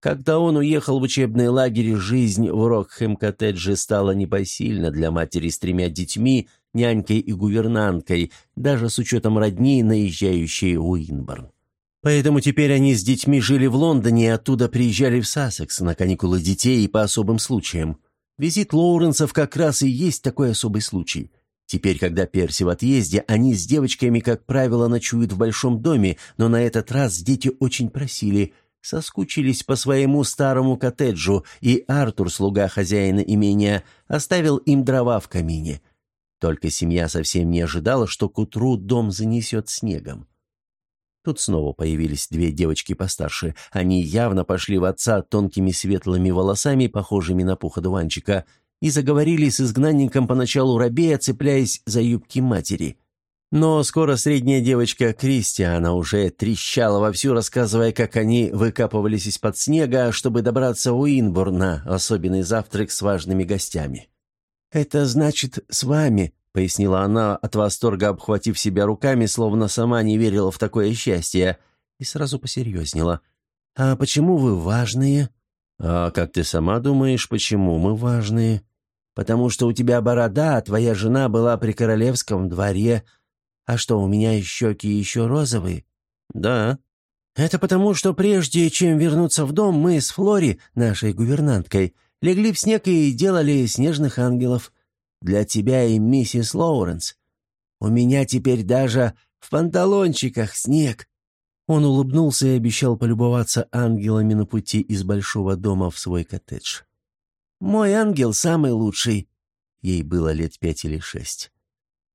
Speaker 1: Когда он уехал в учебный лагерь, жизнь в Рокхэм-коттедже стала непосильна для матери с тремя детьми, нянькой и гувернанткой, даже с учетом родней, наезжающей в Уинборн. Поэтому теперь они с детьми жили в Лондоне и оттуда приезжали в Сассекс на каникулы детей и по особым случаям. Визит Лоуренсов как раз и есть такой особый случай. Теперь, когда Перси в отъезде, они с девочками, как правило, ночуют в большом доме, но на этот раз дети очень просили, соскучились по своему старому коттеджу, и Артур, слуга хозяина имения, оставил им дрова в камине. Только семья совсем не ожидала, что к утру дом занесет снегом. Тут снова появились две девочки постарше. Они явно пошли в отца тонкими светлыми волосами, похожими на пух одуванчика – и заговорили с изгнанником поначалу рабея, цепляясь за юбки матери. Но скоро средняя девочка Кристиана уже трещала вовсю, рассказывая, как они выкапывались из-под снега, чтобы добраться в Уинбур на особенный завтрак с важными гостями. «Это значит, с вами», — пояснила она, от восторга обхватив себя руками, словно сама не верила в такое счастье, и сразу посерьезнела. «А почему вы важные?» «А как ты сама думаешь, почему мы важные?» потому что у тебя борода, а твоя жена была при королевском дворе. А что, у меня щеки еще розовые?» «Да». «Это потому, что прежде чем вернуться в дом, мы с Флори, нашей гувернанткой, легли в снег и делали снежных ангелов. Для тебя и миссис Лоуренс. У меня теперь даже в панталончиках снег». Он улыбнулся и обещал полюбоваться ангелами на пути из большого дома в свой коттедж. Мой ангел самый лучший». Ей было лет пять или шесть.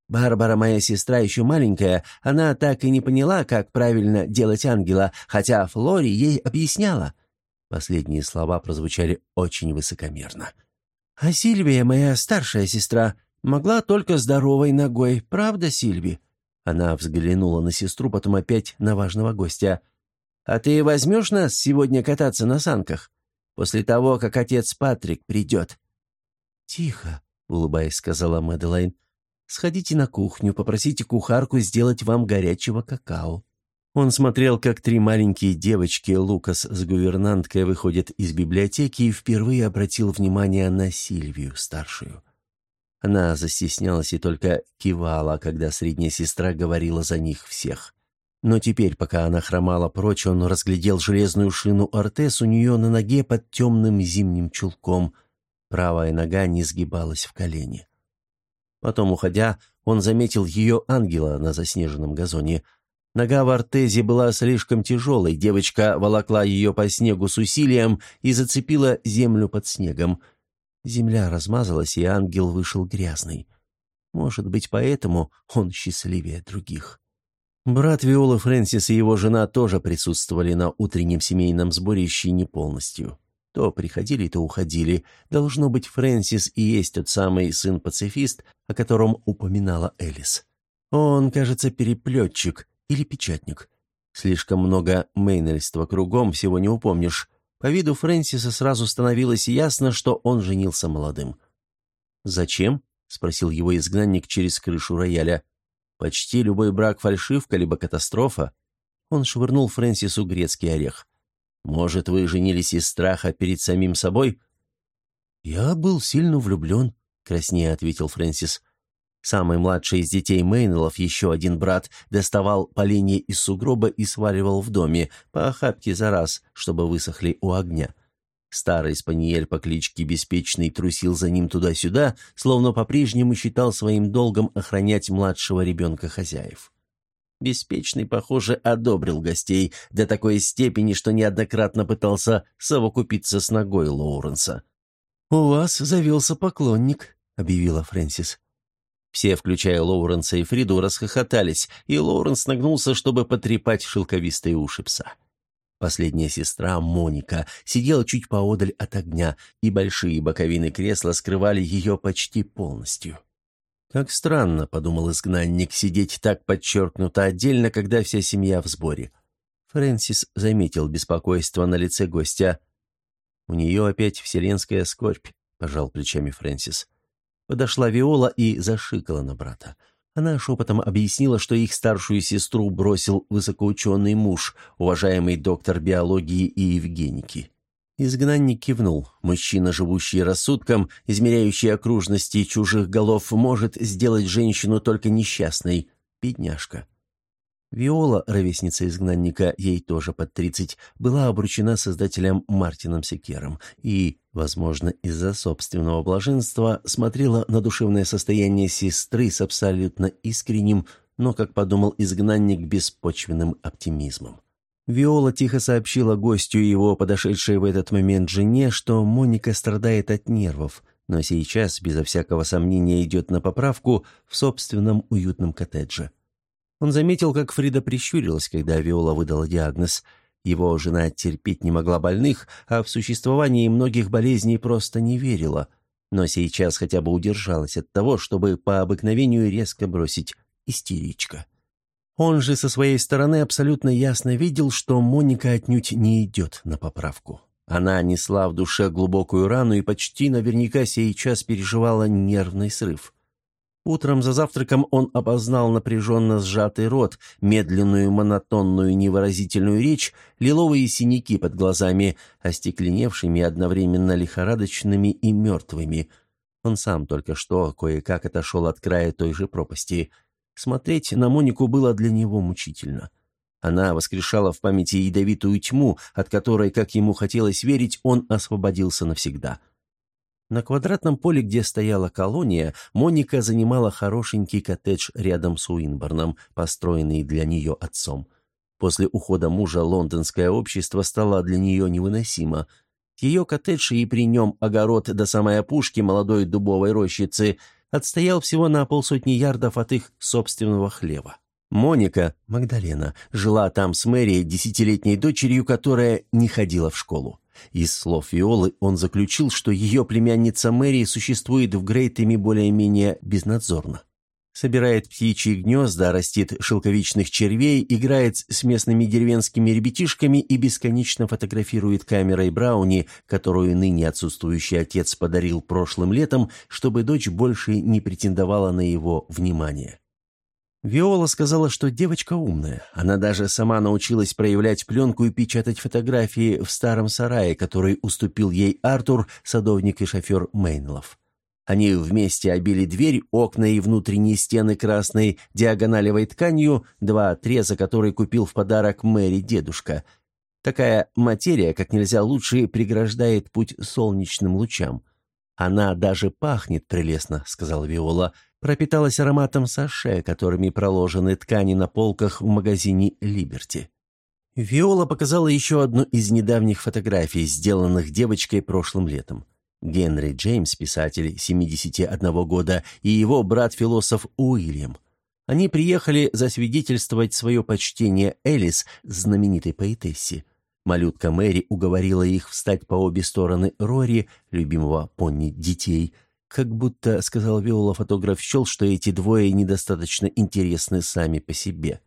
Speaker 1: Барбара, моя сестра, еще маленькая, она так и не поняла, как правильно делать ангела, хотя Флори ей объясняла. Последние слова прозвучали очень высокомерно. «А Сильвия, моя старшая сестра, могла только здоровой ногой, правда, Сильви?» Она взглянула на сестру, потом опять на важного гостя. «А ты возьмешь нас сегодня кататься на санках?» после того, как отец Патрик придет». «Тихо», — улыбаясь, сказала Мэдалайн. «Сходите на кухню, попросите кухарку сделать вам горячего какао». Он смотрел, как три маленькие девочки, Лукас с гувернанткой, выходят из библиотеки и впервые обратил внимание на Сильвию, старшую. Она застеснялась и только кивала, когда средняя сестра говорила за них всех. Но теперь, пока она хромала прочь, он разглядел железную шину Ортес у нее на ноге под темным зимним чулком. Правая нога не сгибалась в колени. Потом, уходя, он заметил ее ангела на заснеженном газоне. Нога в Ортезе была слишком тяжелой, девочка волокла ее по снегу с усилием и зацепила землю под снегом. Земля размазалась, и ангел вышел грязный. Может быть, поэтому он счастливее других. Брат Виолы Фрэнсис и его жена тоже присутствовали на утреннем семейном сборище не полностью. То приходили, то уходили. Должно быть, Фрэнсис и есть тот самый сын-пацифист, о котором упоминала Элис. Он, кажется, переплетчик или печатник. Слишком много мейнельства кругом, всего не упомнишь. По виду Фрэнсиса сразу становилось ясно, что он женился молодым. «Зачем?» — спросил его изгнанник через крышу рояля. Почти любой брак – фальшивка, либо катастрофа. Он швырнул Фрэнсису грецкий орех. «Может, вы женились из страха перед самим собой?» «Я был сильно влюблен», — краснее ответил Фрэнсис. Самый младший из детей Мейнеллов, еще один брат, доставал поленья из сугроба и сваливал в доме по охапке за раз, чтобы высохли у огня. Старый спаниель по кличке Беспечный трусил за ним туда-сюда, словно по-прежнему считал своим долгом охранять младшего ребенка хозяев. Беспечный, похоже, одобрил гостей до такой степени, что неоднократно пытался совокупиться с ногой Лоуренса. «У вас завелся поклонник», — объявила Фрэнсис. Все, включая Лоуренса и Фриду, расхохотались, и Лоуренс нагнулся, чтобы потрепать шелковистые уши пса. Последняя сестра, Моника, сидела чуть поодаль от огня, и большие боковины кресла скрывали ее почти полностью. «Как странно», — подумал изгнанник, — «сидеть так подчеркнуто отдельно, когда вся семья в сборе». Фрэнсис заметил беспокойство на лице гостя. «У нее опять вселенская скорбь», — пожал плечами Фрэнсис. Подошла Виола и зашикала на брата. Она шепотом объяснила, что их старшую сестру бросил высокоученый муж, уважаемый доктор биологии и евгеники. Изгнанник кивнул. Мужчина, живущий рассудком, измеряющий окружности чужих голов, может сделать женщину только несчастной. Бедняжка. Виола, ровесница изгнанника, ей тоже под тридцать, была обручена создателем Мартином Секером и, возможно, из-за собственного блаженства, смотрела на душевное состояние сестры с абсолютно искренним, но, как подумал изгнанник, беспочвенным оптимизмом. Виола тихо сообщила гостю его, подошедшей в этот момент жене, что Моника страдает от нервов, но сейчас, безо всякого сомнения, идет на поправку в собственном уютном коттедже. Он заметил, как Фрида прищурилась, когда Виола выдала диагноз. Его жена терпеть не могла больных, а в существовании многих болезней просто не верила. Но сейчас хотя бы удержалась от того, чтобы по обыкновению резко бросить истеричка. Он же со своей стороны абсолютно ясно видел, что Моника отнюдь не идет на поправку. Она несла в душе глубокую рану и почти наверняка сейчас переживала нервный срыв. Утром за завтраком он опознал напряженно сжатый рот, медленную монотонную невыразительную речь, лиловые синяки под глазами, остекленевшими одновременно лихорадочными и мертвыми. Он сам только что кое-как отошел от края той же пропасти. Смотреть на Монику было для него мучительно. Она воскрешала в памяти ядовитую тьму, от которой, как ему хотелось верить, он освободился навсегда. — на квадратном поле, где стояла колония, Моника занимала хорошенький коттедж рядом с Уинборном, построенный для нее отцом. После ухода мужа лондонское общество стало для нее невыносимо. Ее коттедж и при нем огород до самой опушки молодой дубовой рощицы отстоял всего на полсотни ярдов от их собственного хлева. Моника, Магдалена, жила там с Мэри, десятилетней дочерью, которая не ходила в школу. Из слов Виолы он заключил, что ее племянница Мэри существует в Грейтеме более-менее безнадзорно. Собирает птичьи гнезда, растит шелковичных червей, играет с местными деревенскими ребятишками и бесконечно фотографирует камерой Брауни, которую ныне отсутствующий отец подарил прошлым летом, чтобы дочь больше не претендовала на его внимание. Виола сказала, что девочка умная. Она даже сама научилась проявлять пленку и печатать фотографии в старом сарае, который уступил ей Артур, садовник и шофер Мейнлов. Они вместе обили дверь, окна и внутренние стены красной диагоналевой тканью, два отреза, который купил в подарок Мэри дедушка. Такая материя, как нельзя лучше, преграждает путь солнечным лучам. «Она даже пахнет прелестно», — сказал Виола, — пропиталась ароматом саше, которыми проложены ткани на полках в магазине «Либерти». Виола показала еще одну из недавних фотографий, сделанных девочкой прошлым летом. Генри Джеймс, писатель 71 года, и его брат-философ Уильям. Они приехали засвидетельствовать свое почтение Элис, знаменитой поэтессе. Малютка Мэри уговорила их встать по обе стороны Рори, любимого пони детей, как будто, сказал Виола, фотограф счел, что эти двое недостаточно интересны сами по себе.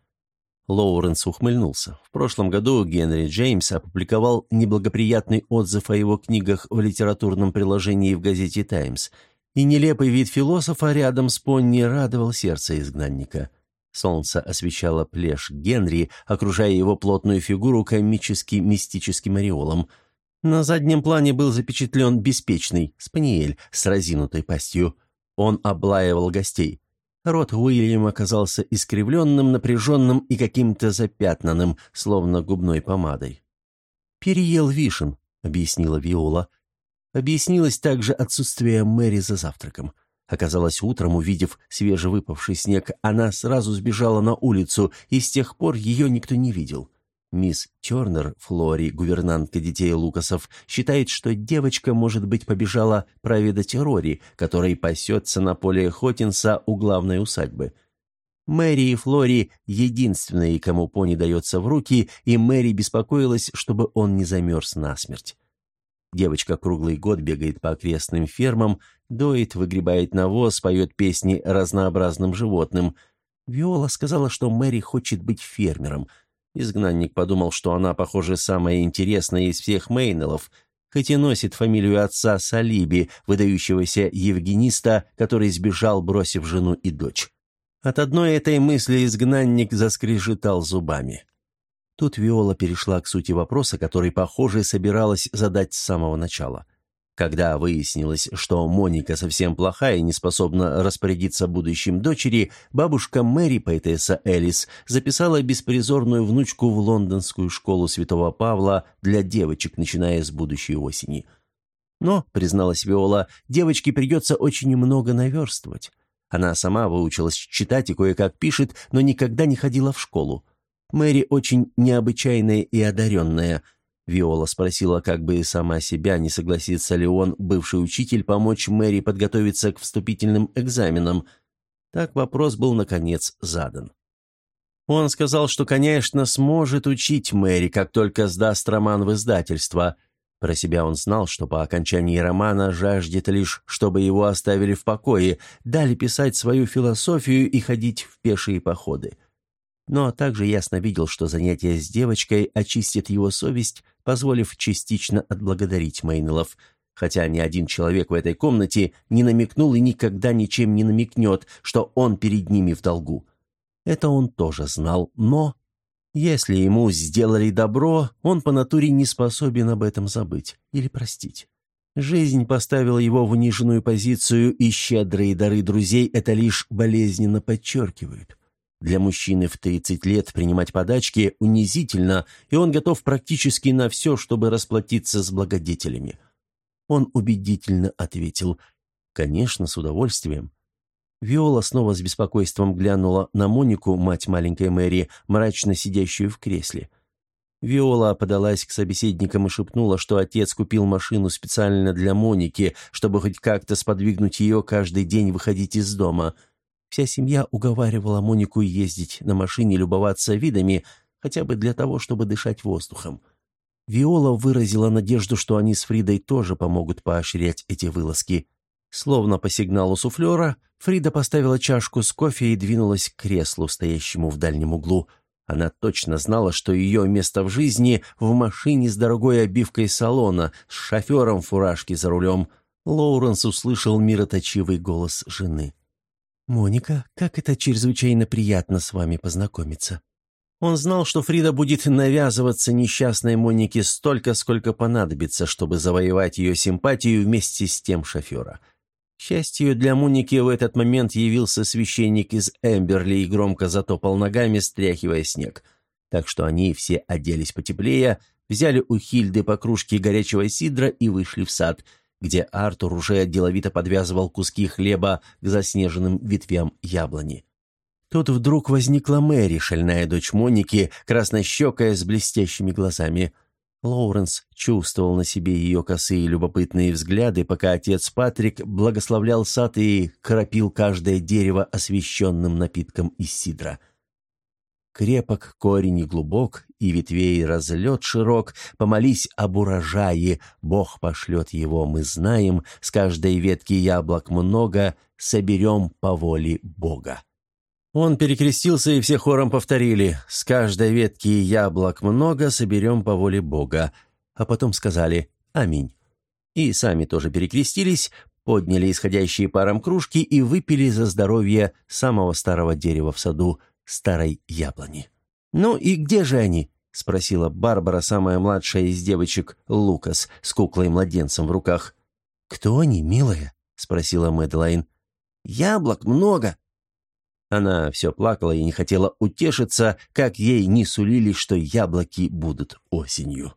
Speaker 1: Лоуренс ухмыльнулся. В прошлом году Генри Джеймс опубликовал неблагоприятный отзыв о его книгах в литературном приложении в газете «Таймс», и нелепый вид философа рядом с Понни радовал сердце изгнанника. Солнце освещало плешь Генри, окружая его плотную фигуру комически-мистическим ореолом – на заднем плане был запечатлен беспечный спаниель с разинутой пастью. Он облаивал гостей. Рот Уильяма оказался искривленным, напряженным и каким-то запятнанным, словно губной помадой. «Переел вишен», — объяснила Виола. Объяснилось также отсутствие Мэри за завтраком. Оказалось, утром, увидев свежевыпавший снег, она сразу сбежала на улицу, и с тех пор ее никто не видел. Мисс Тернер, Флори, гувернантка детей Лукасов, считает, что девочка, может быть, побежала проведать Рори, который пасется на поле Хотинса у главной усадьбы. Мэри и Флори — единственные, кому пони дается в руки, и Мэри беспокоилась, чтобы он не замерз насмерть. Девочка круглый год бегает по окрестным фермам, доит, выгребает навоз, поет песни разнообразным животным. Виола сказала, что Мэри хочет быть фермером — Изгнанник подумал, что она, похоже, самая интересная из всех Мейнелов, хоть и носит фамилию отца Салиби, выдающегося евгениста, который сбежал, бросив жену и дочь. От одной этой мысли изгнанник заскрежетал зубами. Тут Виола перешла к сути вопроса, который, похоже, собиралась задать с самого начала. Когда выяснилось, что Моника совсем плохая и не способна распорядиться будущим дочери, бабушка Мэри, поэтесса Элис, записала беспризорную внучку в лондонскую школу Святого Павла для девочек, начиная с будущей осени. Но, призналась Виола, девочке придется очень много наверстывать. Она сама выучилась читать и кое-как пишет, но никогда не ходила в школу. Мэри очень необычайная и одаренная – Виола спросила как бы и сама себя, не согласится ли он, бывший учитель, помочь Мэри подготовиться к вступительным экзаменам. Так вопрос был, наконец, задан. Он сказал, что, конечно, сможет учить Мэри, как только сдаст роман в издательство. Про себя он знал, что по окончании романа жаждет лишь, чтобы его оставили в покое, дали писать свою философию и ходить в пешие походы но также ясно видел, что занятие с девочкой очистит его совесть, позволив частично отблагодарить Мейнелов, хотя ни один человек в этой комнате не намекнул и никогда ничем не намекнет, что он перед ними в долгу. Это он тоже знал, но... Если ему сделали добро, он по натуре не способен об этом забыть или простить. Жизнь поставила его в униженную позицию, и щедрые дары друзей это лишь болезненно подчеркивают. Для мужчины в 30 лет принимать подачки унизительно, и он готов практически на все, чтобы расплатиться с благодетелями. Он убедительно ответил «Конечно, с удовольствием». Виола снова с беспокойством глянула на Монику, мать маленькой Мэри, мрачно сидящую в кресле. Виола подалась к собеседникам и шепнула, что отец купил машину специально для Моники, чтобы хоть как-то сподвигнуть ее каждый день выходить из дома – Вся семья уговаривала Монику ездить на машине, любоваться видами, хотя бы для того, чтобы дышать воздухом. Виола выразила надежду, что они с Фридой тоже помогут поощрять эти вылазки. Словно по сигналу суфлера, Фрида поставила чашку с кофе и двинулась к креслу, стоящему в дальнем углу. Она точно знала, что ее место в жизни в машине с дорогой обивкой салона, с шофером в фуражке за рулем. Лоуренс услышал мироточивый голос жены. «Моника, как это чрезвычайно приятно с вами познакомиться». Он знал, что Фрида будет навязываться несчастной Монике столько, сколько понадобится, чтобы завоевать ее симпатию вместе с тем шофера. К счастью, для Моники в этот момент явился священник из Эмберли и громко затопал ногами, стряхивая снег. Так что они все оделись потеплее, взяли у Хильды по кружке горячего сидра и вышли в сад – где Артур уже деловито подвязывал куски хлеба к заснеженным ветвям яблони. Тут вдруг возникла Мэри, шальная дочь Моники, краснощекая с блестящими глазами. Лоуренс чувствовал на себе ее косые любопытные взгляды, пока отец Патрик благословлял сад и кропил каждое дерево освященным напитком из сидра – Крепок корень глубок, и ветвей разлет широк. Помолись об урожае, Бог пошлет его, мы знаем. С каждой ветки яблок много, соберем по воле Бога. Он перекрестился, и все хором повторили «С каждой ветки яблок много, соберем по воле Бога». А потом сказали «Аминь». И сами тоже перекрестились, подняли исходящие паром кружки и выпили за здоровье самого старого дерева в саду – старой яблони. «Ну и где же они?» — спросила Барбара, самая младшая из девочек, Лукас, с куклой-младенцем в руках. «Кто они, милая?» — спросила Мэдлайн. «Яблок много». Она все плакала и не хотела утешиться, как ей не сулили, что яблоки будут осенью.